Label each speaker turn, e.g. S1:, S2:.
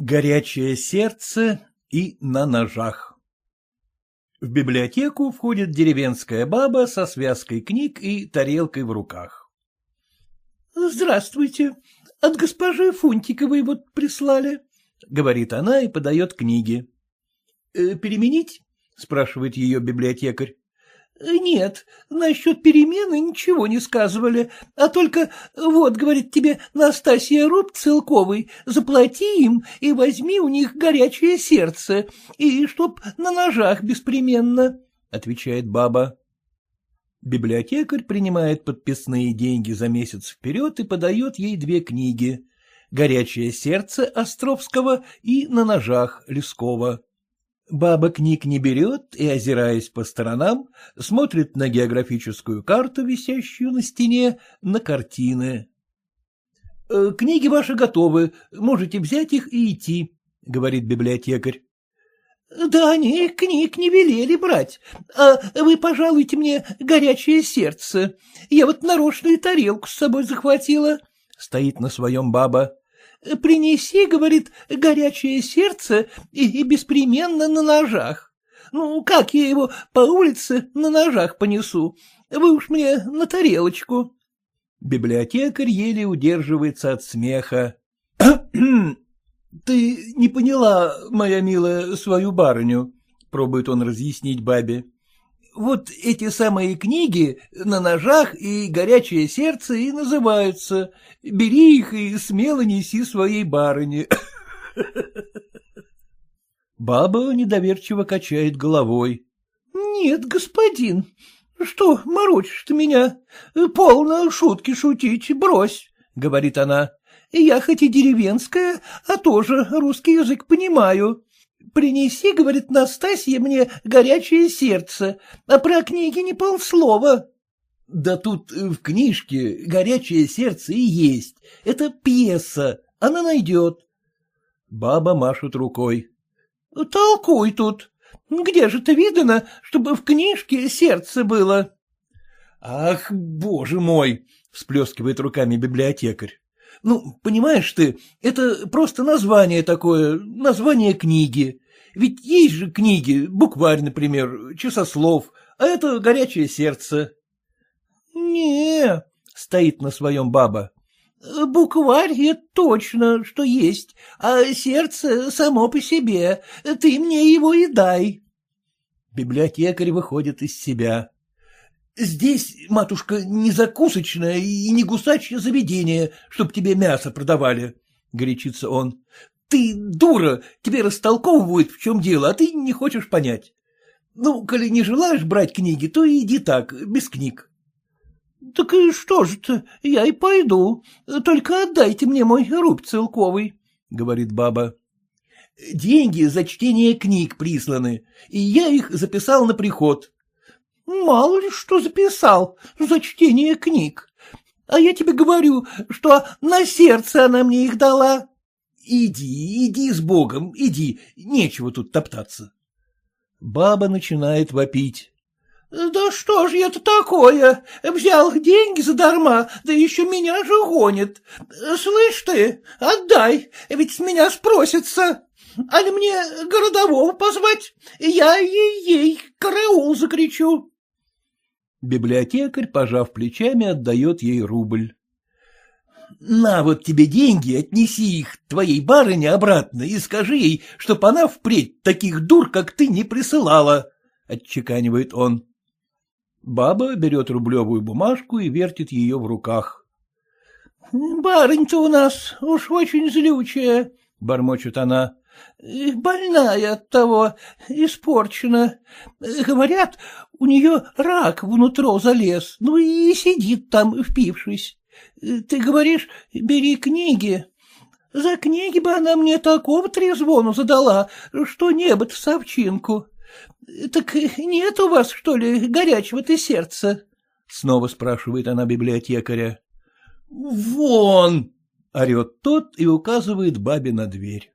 S1: Горячее сердце и на ножах. В библиотеку входит деревенская баба со связкой книг и тарелкой в руках.
S2: — Здравствуйте. От госпожи Фунтиковой вот прислали, — говорит она и подает книги.
S1: «Э, — Переменить? — спрашивает ее библиотекарь.
S2: — Нет, насчет перемены ничего не сказывали, а только вот, говорит тебе Настасья Руб целковый, заплати им и возьми у них горячее сердце, и чтоб на ножах беспременно, — отвечает баба.
S1: Библиотекарь принимает подписные деньги за месяц вперед и подает ей две книги «Горячее сердце» Островского и «На ножах» Лескова. Баба книг не берет и, озираясь по сторонам, смотрит на географическую карту, висящую на стене, на картины. «Э, — Книги ваши готовы, можете взять их и идти, — говорит библиотекарь.
S2: — Да они книг не велели брать, а вы пожалуйте мне горячее сердце. Я вот нарочную тарелку с собой захватила.
S1: Стоит на своем баба.
S2: — Принеси, — говорит, — горячее сердце и, и беспременно на ножах. Ну, как я его по улице на ножах понесу? Вы уж мне на тарелочку.
S1: Библиотекарь еле удерживается от смеха. — Ты не поняла, моя милая, свою барыню, — пробует он разъяснить бабе. Вот эти самые книги на ножах и горячее сердце и называются. Бери их и смело неси своей барыне. Баба недоверчиво качает головой.
S2: — Нет, господин, что морочишь ты меня? Полно шутки шутить, брось, — говорит она. — Я хоть и деревенская, а тоже русский язык понимаю. Принеси, говорит Настасья, мне горячее сердце, а про книги не полслова.
S1: Да тут в книжке горячее сердце и есть. Это пьеса, она найдет. Баба машет рукой.
S2: Толкуй тут. Где же ты видано, чтобы в книжке сердце было?
S1: Ах, боже мой! всплескивает руками библиотекарь. Ну, понимаешь ты, это просто название такое, название книги. Ведь есть же книги, букварь, например, часослов, а это горячее сердце.
S2: Не, стоит на своем баба. Букварь — это точно, что есть, а сердце само по себе. Ты мне его и дай.
S1: Библиотекарь выходит из себя. Здесь, матушка, не закусочное и не гусачье заведение, чтоб тебе мясо продавали, — горячится он. — Ты дура, тебе растолковывают, в чем дело, а ты не хочешь понять. Ну, коли не желаешь брать книги, то иди так, без книг.
S2: — Так и что же-то, я и пойду, только отдайте мне мой рубь целковый, — говорит баба.
S1: — Деньги за чтение книг присланы, и я их записал на приход.
S2: Мало ли что записал за чтение книг. А я тебе говорю, что на сердце она мне их дала.
S1: Иди, иди с Богом, иди, нечего тут топтаться. Баба начинает вопить.
S2: Да что ж это такое? Взял деньги задарма, да еще меня же гонит. Слышь ты, отдай, ведь с меня спросится. Али мне городового позвать? Я ей-ей караул закричу.
S1: Библиотекарь, пожав плечами, отдает ей рубль. — На вот тебе деньги, отнеси их твоей барыне обратно и скажи ей, чтоб она впредь таких дур, как ты, не присылала, — отчеканивает он. Баба берет рублевую бумажку и вертит ее в руках.
S2: — Барынь-то у нас уж очень злючая, — бормочет она. — Больная от того, испорчена. Говорят, у нее рак внутрь залез, ну и сидит там, впившись. Ты говоришь, бери книги. За книги бы она мне такого трезвону задала, что небо-то совчинку. Так нет у вас, что ли, горячего-то сердца?
S1: Снова спрашивает она библиотекаря. — Вон! — орет тот и указывает бабе на дверь.